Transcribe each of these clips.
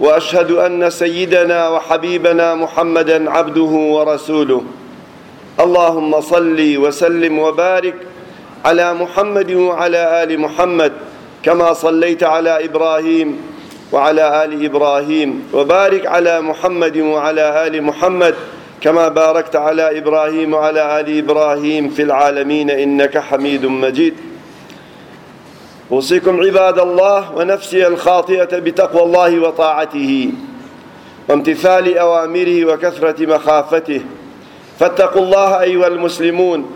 واشهد ان سيدنا وحبيبنا محمدا عبده ورسوله اللهم صل وسلم وبارك على محمد وعلى ال محمد كما صليت على ابراهيم وعلى ال ابراهيم وبارك على محمد وعلى ال محمد كما باركت على ابراهيم وعلى ال ابراهيم في العالمين انك حميد مجيد أوصيكم عباد الله ونفسي الخاطئة بتقوى الله وطاعته وامتثال أوامره وكثرة مخافته فاتقوا الله أيها المسلمون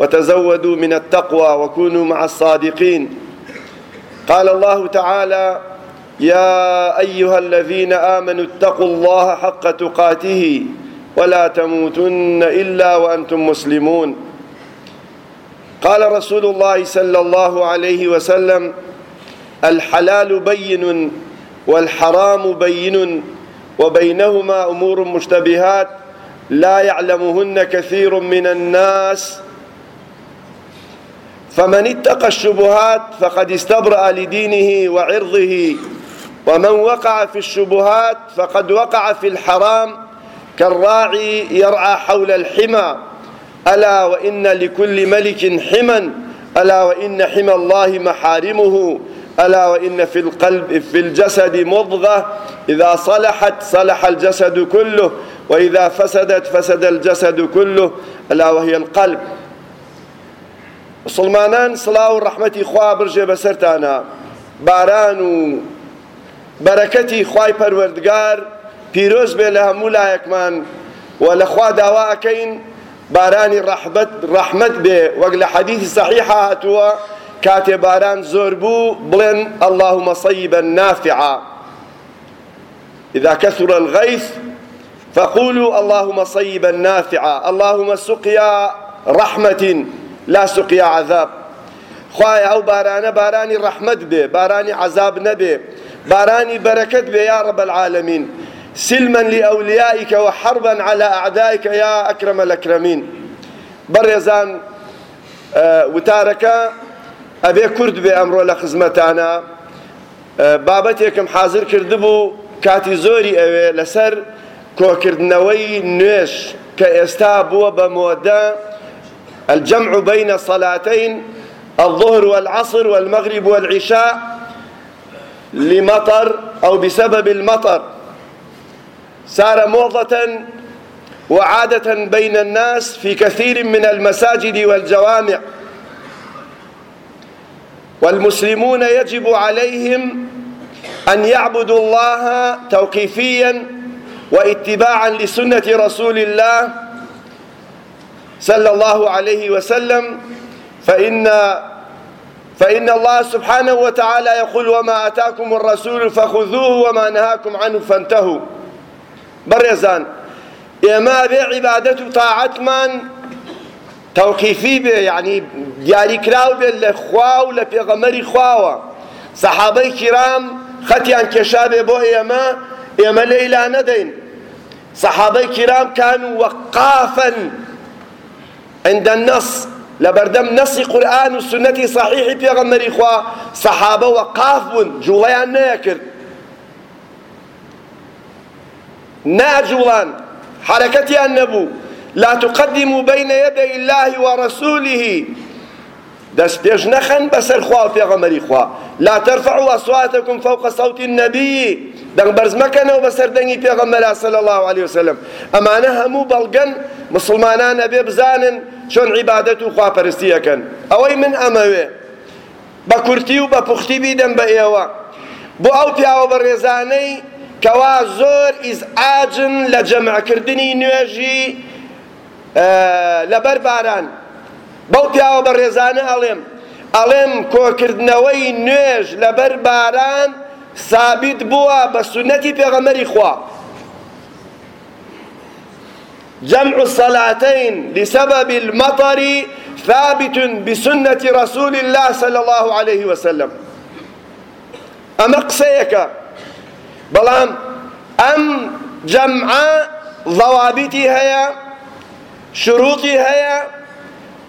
وتزودوا من التقوى وكونوا مع الصادقين قال الله تعالى يا أيها الذين آمنوا اتقوا الله حق تقاته ولا تموتن إلا وأنتم مسلمون قال رسول الله صلى الله عليه وسلم الحلال بين والحرام بين وبينهما أمور مشتبهات لا يعلمهن كثير من الناس فمن اتقى الشبهات فقد استبرأ لدينه وعرضه ومن وقع في الشبهات فقد وقع في الحرام كالراعي يرعى حول الحمى ألا وإن لكل ملك حما ألا وإن حمى الله محارمه ألا وإن في القلب في الجسد مضغة إذا صلحت صلح الجسد كله وإذا فسدت فسد الجسد كله ألا وهي القلب مسلمانان سلااو ڕەحمەتی خوا برژێ بەسەرتانە باران و بەرەکەتی خوای پەروەردگار پیرۆز بێ لە هەموو لایەکمان و لەخوا داوا ئەەکەین بارانی ڕحمت ڕحمت بێ وەک لە حەدیثی صحیح هاتووە کاتێ باران زۆر بوو بڵێن اللهم صيبا نافعا إذا كثر الغيث فقولوا اللهم صيبا نافعا اللهم سقيا رحمة لا سقيا عذاب خوای ئەو بارانە بارانی ڕەحمت بێ بارانی عذاب نەبێ بارانی بەرەکەت بێ یا ڕب العالمین سلما لأوليائك وحربا على أعدائك يا أكرم الأكرمين برزان وتارك أبي كرد بأمر لخزمتانا بابەتێکم حاضر کردبوو کاتی زۆری ئەوێ لەسەر کۆکردنەوەی نوێش کە ئێستا بووە بە مۆدە الجمع بين صلاتين الظهر والعصر والمغرب والعشاء لمطر أو بسبب المطر صار موضة وعادة بين الناس في كثير من المساجد والجوامع والمسلمون يجب عليهم أن يعبدوا الله توقيفيا واتباعا لسنة رسول الله صلى الله عليه وسلم فإن فإن الله سبحانه وتعالى يقول وما أتاكم الرسول فخذوه وما نهاكم عنه فانتهوا بەڕێزان ئێمە بێ عیبادەت و تاعەتمان تەوقیفی بێ یعنی دیاریکراو بێت لە خوا و لە پێغەمەری خواوە سەحابەی کرام خەتیان کێشا بێ بۆ ئێمە ئێمە لەیلا نەدەین سەحابەی کرام کان و وەقافەن عند النص لبردم نص قرآن و سنتی صحیحی پێغەمەری خوا سەحابە وەقاف بوون جوڵەیان نەیەکرد ناجوڵان حرەکەتیان نەبوو لا تقدموا بين يدي الله ورسوله دەست پێش نەخەن بەسەر خوا و پێغەمەری خوا لا ترفعوا أصواتكم فوق صوت النبي دەنگ بەرز مەکەنەوە بەسەر دەنگی پێغەمەرا صلى الله عليه وسلم ئەمانە هەموو بەڵگەن مسلمانانە بێ بزانن چۆن عیبادەت و خواپەرستیەکەن ئەوەی من ئەمەوێ بە کورتی و بە پوختی بیدەم بە ئێوە بۆ ئەو پیاوە بە ڕێزانەی کەوا زۆر ئیزعاجن لە جەمعکردنی نوێژی لەبەر باران بەو پیاوە بە ڕێزانە ئەڵێم ئەڵێم کۆکردنەوەی نوێژ لەبەر باران سابیت بووە بە سونەتی پێغەمەری خوا جمع الصلاتين لسبب المطر ثابت بسنة رسول الله صلى الله عليه وسلم أما قسيك بەڵام ئەم جەمعە ضەوابیتی هەیە شروطی هەیە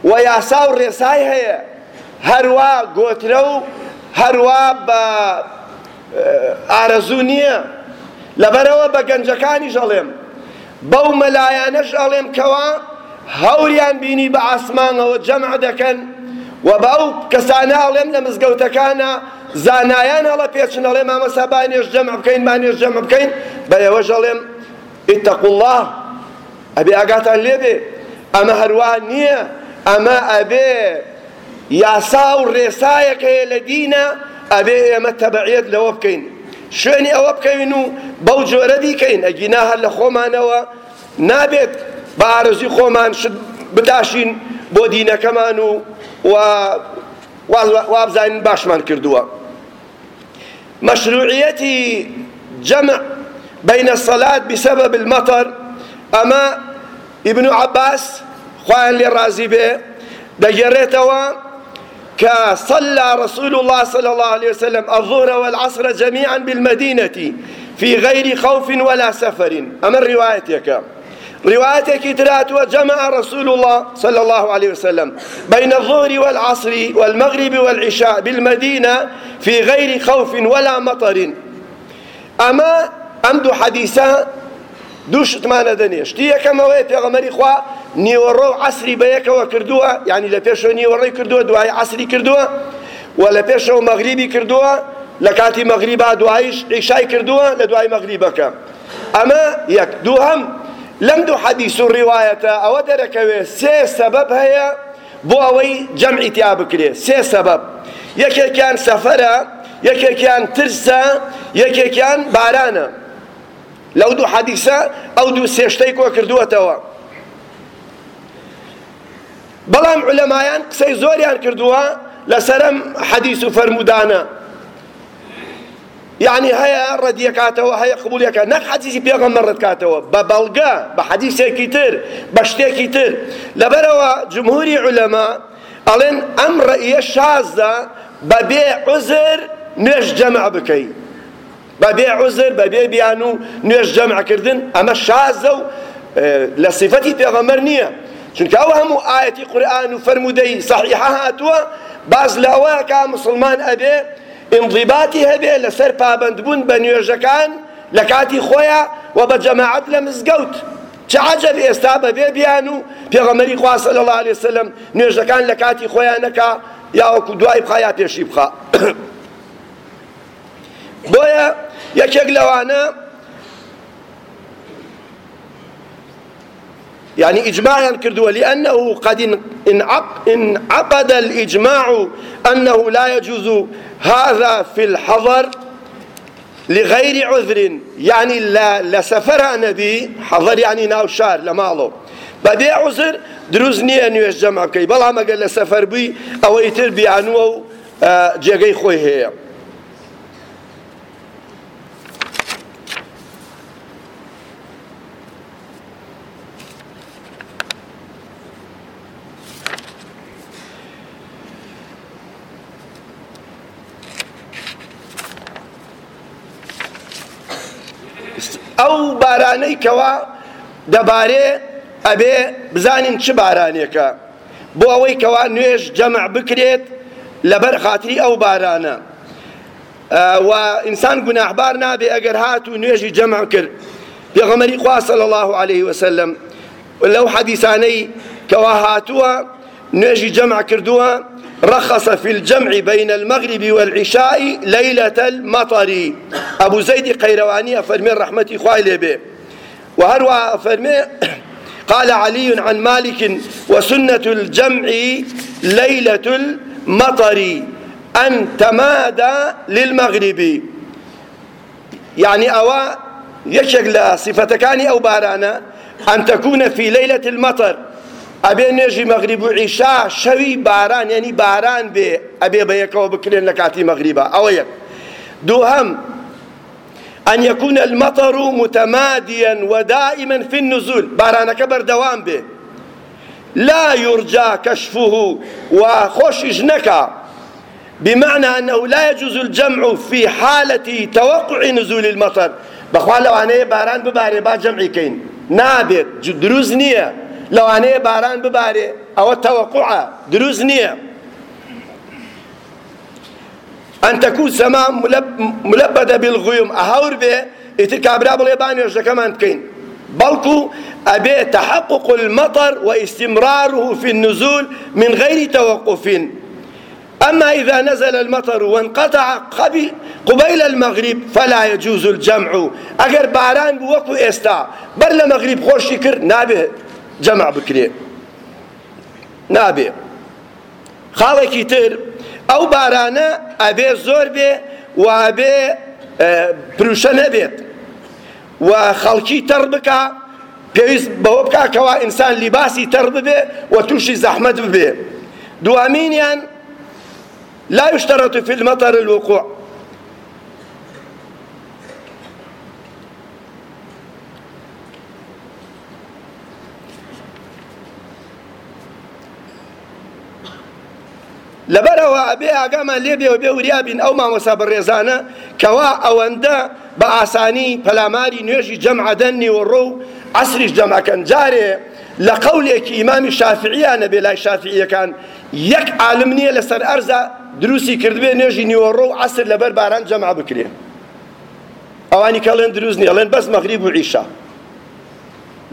و یاسا و ڕێسای هەیە هەروە گۆترە و هەروە بە ئارەزوو نییە لەبەرەوە بە گەنجەکانی ژەڵێم بەو مەلایانەش ئەڵێم کەوا هەوریان بینی بە ئاسمانەوە جەمع دەکەن و بەو کەسانە ئەڵێم لە مزگەوتەکانە زانایان هەڵە پێچن ئەڵێ مامەسا بانێش جەمە بکەین مانێش جەمە بکەین بە ئێوەش ئەڵێم ئیتەقو الله ئەبێ ئاگاتان لێبێ ئەمە هەروان نییە ئەمە ئەبێ یاسا و ڕێسایەک هەیە لە دینە ئەبێ ئێمە تەبعیت لەوە بکەین شوێنی ئەوە بکەین و بەو جۆرە دیکەین ئەگینا هەر لە خۆمانەوە نابێت بە ئارزوی خۆمان شت بداشین بۆ دینەکەمان و وابزانین باشمان کردووە مشروعية جمع بين الصلاة بسبب المطر أما ابن عباس خوان للرازي به دجريتوا كصلى رسول الله صلى الله عليه وسلم الظهر والعصر جميعا بالمدينة في غير خوف ولا سفر أما الرواية كام روايتك تراتوا جمع رسول الله صلى الله عليه وسلم بين الظهر والعصر والمغرب والعشاء بالمدينة في غير خوف ولا مطر أما أمدو حديثا دوش تمانە دەنێش یەکەمەوەی پێغەمەری خوا نیوەڕۆ و عسری بەیەکەوە کردووە یعنی لە پێشەوە نیوەڕی کردووە دوای عسری کردووە و لە پێشەوە مەغریبی کردووە لە کاتی مەغریبا دوایش عیشای کردووە لە دوای مەغریبەکە ئەمە یەک دووهم لەم دوو حەدیث و ڕیواەتە ئەوە دەرەکەوێت سێ سەبەب هەیە بۆ ئەوەی جەمعی تیا بکرێ سێ سەبەب یەکێکیان سەفەرە یەکێکیان ترسە یەکێکیان بارانە لەو دوو حەدیثە ئەو دوو سێشتەی کۆ کردووەتەوە بەڵام علەمایان قسەی زۆریان کردووە لەسەرم حەدیث و فەرمودانە یعنی هەیە ڕەدیەکاتەوە هەیە قبولەکە نەک حەدیسی پێغەمبەر ڕدکاتەوە بە بەڵگە بە حەدیسێکی تر بە شتێکی تر لەبەرەوە جمهوری عولەما ئەڵێن ئەم ڕەئیە شازدا بەبێ عزر نوێژ جەمع بکەیت بەبێ عزر بەبێ بیان و نوێژ جەمعکردن ئەمە شازە و لە سیفەتی پێغەمبەر نییە چونکە ئەوە هەموو ئاەتی قورآن و فەرمودەی صحیحە هاتووە باز لە ئەوەیە کا مسلمان ئەبێ ئینضیباتی هەبێ لەسەر پابندبوون بە نوێژەکان لە کاتی خۆیان و بە جەماعەت لە مزگەوت چه عجب ئێستا بەبێ بیان و پێغەمەری خوا صلی الله علیه وسلم نوێژەکان لە کاتی خۆیان نەکا یا وەکو دوای بخا یا پێشی بخا بۆیە یەکێک لەوانە يعني إجماعا كردوا لأنه قد انعقد الإجماع أنه لا يجوز هذا في الحضر لغير عذر يعني لا لسفر نبي حضر يعني ناو شار لماله بەبێ عوزر دروست نییە نوێژ جەما بکەی بەڵام ئەگەر لە سەفەر بووی ئەوەی تر بیانوە و جێگەی خۆی هەیە ئەو بارانەی کەوا دەبارێ ئەبێ بزانین چه بارانێکە بۆ ئەوەی کەوا نوێژ جەمع بکرێت لەبەر خاتری ئەو بارانە و ئینسان گوناحبار نابێ ئەگەر هات و نوێژی جەمع کرد پێغەمەری خوا صلی الله علیه وسلم لەو حەدیسانەی کەوا هاتووە نوێژی جەمع کردووە رخص في الجمع بين المغرب والعشاء ليلة المطر أبو زيد قيرواني أفرمي رحمة خوالي به وهروى أفرمي قال علي عن مالك وسنة الجمع ليلة المطر أن تمادى للمغرب يعني أوا يشك لصفتكاني أو بارانا أن تكون في ليلة المطر ئەبێ نوێژی مەغریب و عیشا شەوی باران یعنی باران بێ ئەبێ بە یەکەوە بکرێن لە کاتی مەغریبە ئەوە یەک دووهەم أن يكون المطر متماديا ودائما في النزول بارانك بردوام به لا يرجى كشفه وخشج نكا بمعنى أنه لا يجوز الجمع في حالة توقع نزول المطر بخوال لو أنا باران بباري با جمعي كين نابت دروز نية لەوانەیە باران ببارێ ئەوە تەوەقوعە دروست نییە ئەن تەکوو سەما ملەبەدە بیلغویم ئەهەور بێ ئیتر کابرا بڵێ با نوێژەکەمان بکەین بەڵکو ئەبێ تەحقق المەطر واستمراره في النزول من غير توقف أما إذا نزل المطر وانقطع قبل قبيل المغرب فلا يجوز الجمع أجر باران بوكو إستا بر المغرب خوشي كر نابه جەمع بکرێ نابێ خاڵێکی تر ئەو بارانە ئەبێ زۆر بێ وابێ پروشە نەبێت و خەڵکی تەڕ بکە پێویست بەوە بکە کەوا ئینسان لیباسی تەڕ ببێ و تووشی زەحمەت ببێ دوامینیان لا يشترط في المطر الوقوع لەبەرەوە ئەبێ ئاگامان لێبێەوە بێ وریابین ئەو مامۆسا بەڕێزانە کەوا ئەوەندە بە ئاسانی پەلاماری نوێژی جەمعدەنی و ڕۆ و عسریش جەماکەن جارێ لە قەولێکی ئیمامی شافعیانە بێ لای شافعیەکان یەک عالم نییە لەسەر ئەرزە دروستی کردبێ نوێژی نیوەڕۆ و عسر لەبەر باران جەمع بکرێ ئەوانی کەڵێن دروست نیە لەن بەس مەغریب و عیشە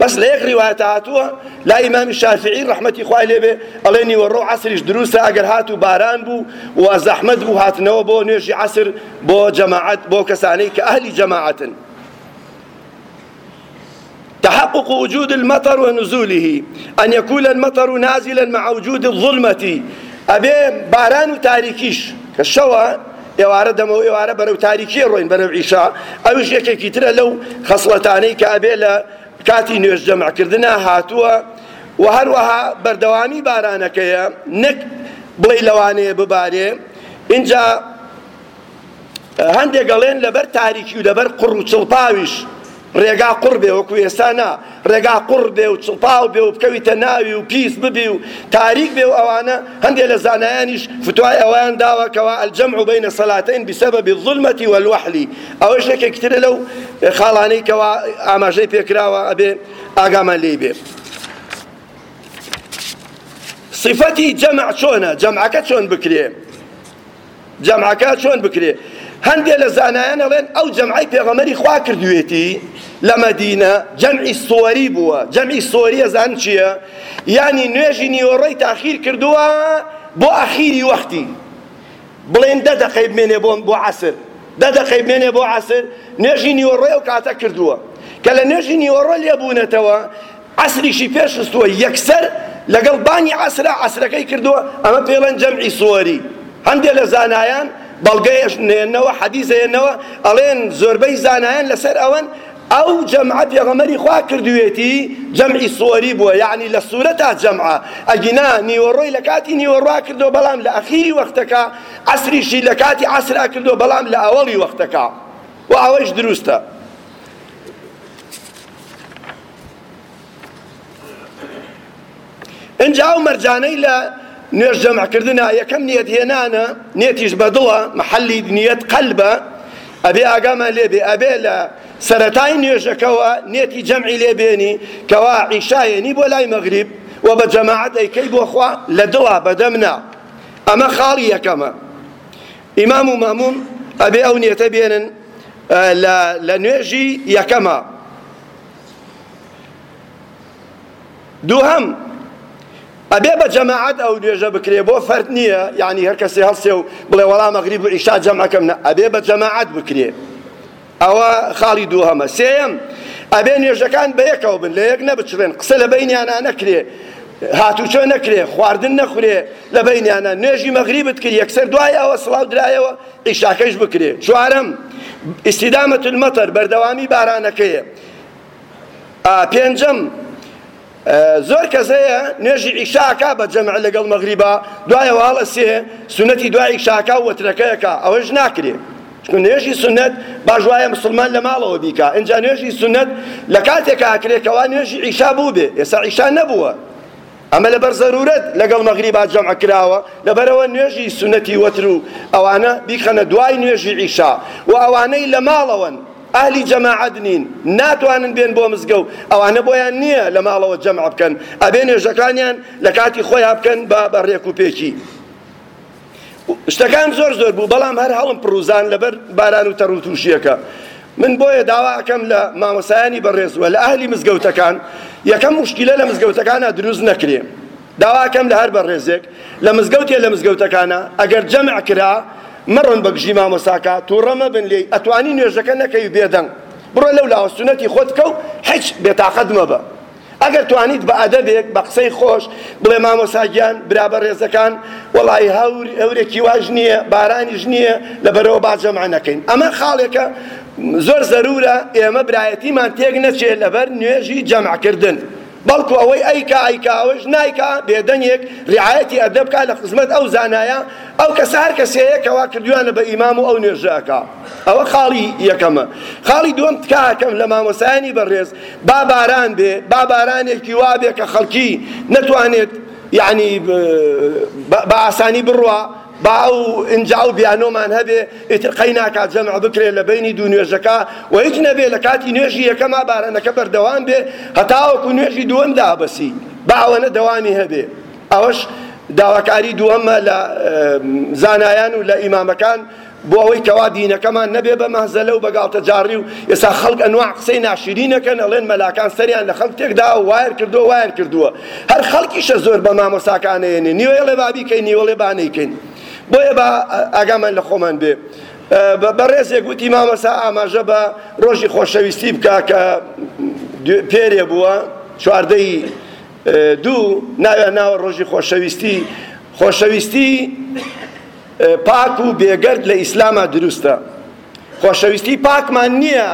بس لە یەک ڕیواەتە هاتووە لا ئیمامی شافعی ڕحمەتی خوای لێبێ ئەڵێنی وەڕۆ عسریش دروستە ئەگەر هاتو باران بوو و زەحمەت بوو هاتنەوە بۆ نوێژی عسر بۆ جەماعەت بۆ کەسانەی کە ئەهلی جەماعەتن تحقق وجود المطر ونزوله أن يكون المطر نازلا مع وجود الظلمة أبي باران تاريكيش كالشوى ئێوارە دەمەوە ئێوارە بەرەو تاریکی ڕۆین بەرەو ئیشا ئەوش یەکێکی ترە لەو خەسڵەتانەی کە ئەبێ لە کاتی نوێژ جەمعکردە هاتووە و هەروەها بەردەوامی بارانەکەیە نەک بڵێ لەوانەیە ببارێ اینجا هەندێک گەڵێن لەبەر تاریکی و لەبەر قڕ و چڵپاویش ڕێگا قڕ بێ وەکو ئێستانا ڕێگا قڕ بێ و چڵپاو بێ و بکەویتە ناوی و پیس ببی و تاریک بێ و ئەوانە هەندێک لە زانایانیش فتوای ئەویان داوەکەوە ئەلجەمع بینە سەلاتەین بسەبەبی ظلمەتی وەلوحلی ئەوەش یەکێک ترە لەو خاڵانەی کەوا ئاماژەی پێکراوە ئەبێ ئاگامان لێی بێ صفەتی جەمع چۆنە جەمعەکە چۆن بکرێ جەمعەکە چۆن بکرێ هەندێک لە زانایان ئەڵێن ئەو جەمعی پێغەمەری خوا کردوێتی لە مەدینە جەمعی سۆری بووە جەمعی سۆری ئەزان چییە ینی نوێژی نیۆڕۆی تاخیر کردووە بۆ ئەخیری وەختی بڵێن دە دەقەی بمێنێ بۆم بۆ عسر دە دەقەی بمێنێ بۆ عسر نوێژی نیوەڕۆی ئەو کاتە کردووە کە لە نوێژی نیوەڕۆ لێبوونەتەوە عسریشی پێشستووە یەکسەر لەگەڵ بانی عسرا عسرەکەی کردووە ئەمە پێڵەن جەمعی سۆری هەندێک لە زانایان بەڵگەیەش نێنەوە حەدیزێنەوە ئەڵێن زۆربەی زانایان لەسەر ئەوەن ئەو جەمعە پێغەمەری خوا کردوێتی جەمعی سۆری بووە یعنی لە سوورە تا جەمعە ئەگینا نیوەڕۆی لە کاتی نیوەڕوا کردو بەڵام لە ئەخیری وەختەکە ئەسریشی لە کاتی ئاسرا کردو بەڵام لە ئەوەڵی وەختەکە و ئەوەش دروستە اینجا ئەو مەرجانەی لە نوێژ جەمعکردنە یەکەم نیەت هێنانە نێتیش بەدڵە محەلی نیەت قەلبە ئەبێ ئاگامە لێبێ ئەبێ لە سەتای نوێژەکەەوە نێتی جەمعی لێبێنی کەوا عیشایەنی بۆ لای مەغریب و بە جەماعەت ئەیکەی بۆخوا لە دڵە بەدەمنا ئەمە خاڵی یەکەمە ئیمام و مەموم ئەبێ ئەو نیەتە بێنن لە نوێژی یەکەمە دووهم ئەبێ بە جەماعات ئەو نوێژە بکرێ بۆ فەرد نییە یعنی هەر کەسی هەڵسێ و بڵێ وەڵام مەغریب و ئیشا جەمعەکەم نە ئەبێ بە جەماعات بکرێ ئەوە خاڵی دووهەمە سێم ئەبێ نوێژەکان بەیەکەوە بن لە یەک نەبچڵێن قسە لە بەینیانە نەکرێ هاتوچۆ نەکرێ خواردن نەخورێ لە بەینیانە نوێژی مەغریبت کرد یەکسەر دوای ئەوە سڵاو درایەوە ئیشاکەش بکرێ چوارم ئیسیدامەتل مەتەر بەردەوامی بارانەکەیە پێنجەم زۆر کەسەیە نوێژی ئیشاکا بە جەمع لەگەڵ مەغریبا دوایە واڵە سێ سنەتی دوای ئیشاکا و وترەکەیەکە ئەوەش ناکرێ چون نوێژی سنەت باژوایە مسلمان لە ماڵەوە بیکە ئەجا نوێژی سنەت لە کاتێکا کرێکەوە نوێژی ئیشا بوو بێ ئێستا ئیشا نەبووە ئەمە لەبەر زەرورەت لەگەڵ مەغریبا جەمع کراوە لەبەرەوە نوێژی سنەتی وەتر و ئەوانە بیخەنە دوای نوێژی ئیشا و ئەوانەی لە ماڵەوەن ئالی جەماعەت نین ناتوانن بێن بۆ مزگەوت ئەوانە بۆیان نییە لە ماڵەوە جەمع بکەن ئەبێ نوێژەکانیان لە کاتی خۆیان بکەن بە بەڕێک و پێکی شتەکان زۆر زۆر بوو بەڵام هەر هەڵم پرروزان لەبەر باران و تەڕوتوشیەکە من بۆیە داواکەم لە مامەسایانی بەڕێزوە لە ئاهلی مزگەوتەکان یەکەم مشکیلە لە مزگەوتەکانە دروست نەکرێ داواکەم لە هەر بەڕێزێک لە مزگەوتێ لە مزگەوتەکانە ئەگەر جەمع کرا مەڕن بەگژی مامۆساکە تووڕەمە بن لێی ئەتوانی نوێژەکە نەکەی بێدەنگ بڕۆ لەو لاوەسونەتی خۆت کەوت هیچ بێتاقەتمە بە ئەگەر توانیت بە ئەدەبێک بە قسەی خۆش بڵێ مامۆساگیان برابە ڕێزەکان وڵی هەور ئەورێکی واژ نییە بارانیش نییە لە بەرەوە باجەمانەکەین ئەمە خاڵێکە زۆر زەرورە ئێمە برایەتیمان تێک نەچێت لەبەر نوێژی جەمعکردن. بەڵکو ئەوەی ئەیکا ئەیکاوەش نایکا بێدەنگێک ڕعاەتی ئەدەبکە لە خزمەت ئەو زانایە ئەو کەس هەر کەسەیە کەوا کردویانە بە ئیمام و ئەو نوێژەکە ئەوە خاڵی یەکەمە خاڵی دووەم تکاکەم لە مامۆسایانی بەڕێز با باران بێ با بارانێکی وابێ کە خەڵکی نەتوانێت یعنی بە ئاسانی بڕوە باو انجاو بیانۆمان هەبێ ئیتر قەی ناکات جەمع بکرێ لە بینی دوو نوێژەکە و هیچ نەبێ لە کاتی نوێژی یەکەما بارانەکە بەردەوام بێ هەتاوەکو نوێژی دووەمدا بەسی باوەنە دەوامی هەبێ ئەوەش داواکاری دووەمە لە زانایان و لە ئیمامەکان بۆ ئەوەی کەوا دینەکەمان نەبێ بە مەزە لەو بەگاڵتە جاری و ئێستا خەڵک ئەنوا قسەی ناشرینەکەن ئەڵێن مەلاکان سەریان لە خەڵک تێکدا و وایر کردو وایر کردووە هەر خەڵکیشە زۆر بە مامۆساکانێنێ نیوەڵێ بابیکەین نیوەڵێ بانەیکەین بۆیە بە ئاگامان لە خۆمان بێ بەڕێزێک گوتی مامەسا ئاماژە بە ڕۆژی خۆشەویستی بکە کە پێرێ بووە چواردەی دوو ناویان ناوە ڕۆژی خۆشەویستی خۆشەویستی پاک و بێگەرد لە ئیسلامە دروستە خۆشەویستی پاکمان نییە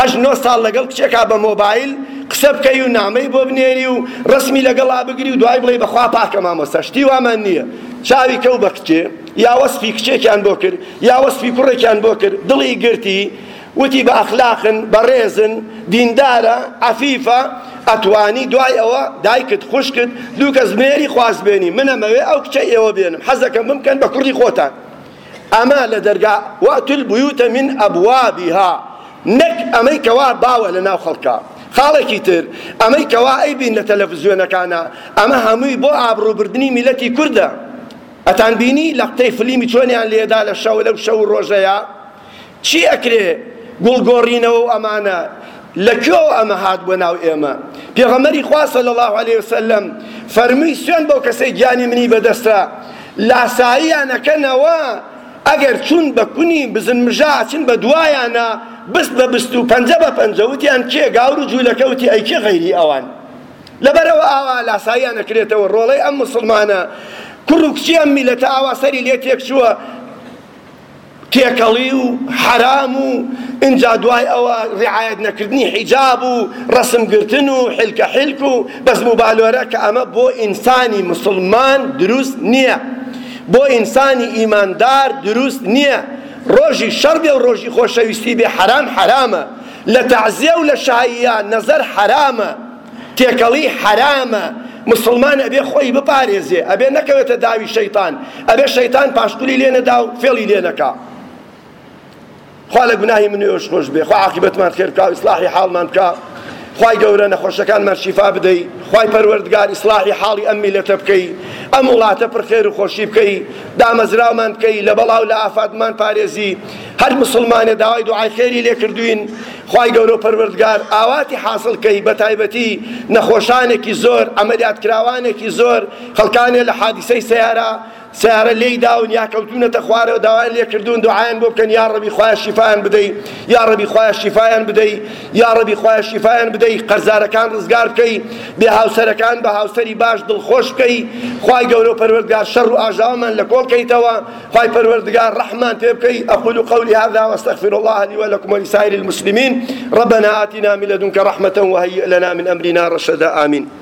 هەش نۆ ساڵ لەگەڵ کچێکا بە مۆبایل قسە بکەی و نامەی بۆ بنێری و ڕسمی لەگەڵا بگری و دوای بڵێ بەخوا پاکە مامۆستا شتی وامان نییە چاوی کەو بە کچێ یا وەسپی کچێکیان بۆ کرد یا وەسپی کوڕێکیان بۆ کرد دڵی گرتی وتی بە ئەخلاقن بە ڕێزن دیندارە عفیفە ئەتوانی دوای ئەوە دایکت خوش کرد دوو کەس مێری خواست بێنی منەمەوێ ئەو کچە ئێوە بێنم حەزەکەم بمکەن بە کوردی خۆتان ئەمە لە دەرگا وەتل بیوتە من ئەبوابیها نەک ئەمەی کەوا باوە لە ناو خەڵکە خاڵێکی تر ئەمەی کەوا ئەیبین لە تەلەڤزیۆنەکانە ئەمە هەمووی بۆ ئابڕووبردننی میلەتی کووردە ئەتان بینی لە قتەی فلیمی چۆنیان لێدا لە شەو لەو شەو ڕۆژەیە چی ئەکرێ گوڵگۆڕینەوە ئەمانە لەکوێ ئەمە هات بۆ ناو ئێمە پێغەمەری خواسە لە الله عليه وسلم فەرمووی سوێن بەو کەسەی گیانی منی بەدەستە لاساییانەکەنەوە ئەگەر چوون بە کونی بزن مژاچین بە دوایانە بست بە بست و پەنجە بە پەنجەوتیان کێ گاور و جوولەکەوتی ئەیکێ غەیری ئەوان لەبەرەوە ئاوا لاساییانە کرێتەوە ڕۆڵەی ئەم مسلمانە کوڕ و کچی ئەم میلەتە ئاوا سەری لێ تێکچووە تێکەڵی و حرام و اینجا دوای ئەوە ڕعاەت نەکردنی حیجاب و ڕسمگرتن و حلکە حلک و بەزم و بالۆرە کە ئەمە بۆ ئینسانی مسلمان دروست نییە بۆ ئینسانی ئیماندار دروست نییە ڕۆژی شەر بێ و ڕۆژی خۆشەویستی بێ حرام حرامە لە تەعزیە و لە شاییە نەزەر حرامە تێکەڵی حرامە مسلمان ئەبێ خۆی بپارێزێ ئەبێ نەکەوێتە داوی شەیتان ئەبێ شەیتان پاشتولی لێنەدا و فێڵی لێنەکە خوا لە گوناهی منێش خۆش بێ خوا عاقبەتمان خێر بکە ئیسلاحی حاڵمان بکە خی گەورە نەخۆشەکانمان شیفا بدەیت خی پەروەردگار ئیسلاحی حاڵی ئەم میلەتە بکەی ئەم وڵاتە پر خێر و خۆشی بکەی دامەزرامان بکەی لە بەڵاو لە ئافادمان پارێزی هەر مسلمانە داوای دوعای خێری لێ کردوین خی گەورە پەروەردگار ئاواتی حاصلکەی بە تایبەتی نەخۆشانێکی زۆر ئەمەلیات کراوانێکی زۆر خەڵکانێ لە حادیسەی سیارە سارە لێی داون یا کەوتونەتە خوارەوە داوان لێ کردوون دوعاان بۆ بکەن یا ڕەبی خوای شیفایان بدەی یا ڕەبی خوای شیفایان بدەی یا ڕەبی خوای شیفایان بدەی قەرزارەکان ڕزگار بکەی بێ هاوسەرەکان بە هاوسەری باش دڵخۆش بکەی خوای گەورە پەروەردگار شەڕ و ئاژاومان لە کۆڵ کەیتەوە خوای پەروەردگار ڕەحمان پێ بکەی أقول قولي هذا وأستغفر الله لي ولكم ولسائر المسلمين ربنا آتنا من لدنك رحمة وهيئ لنا من أمرنا رشدا آمين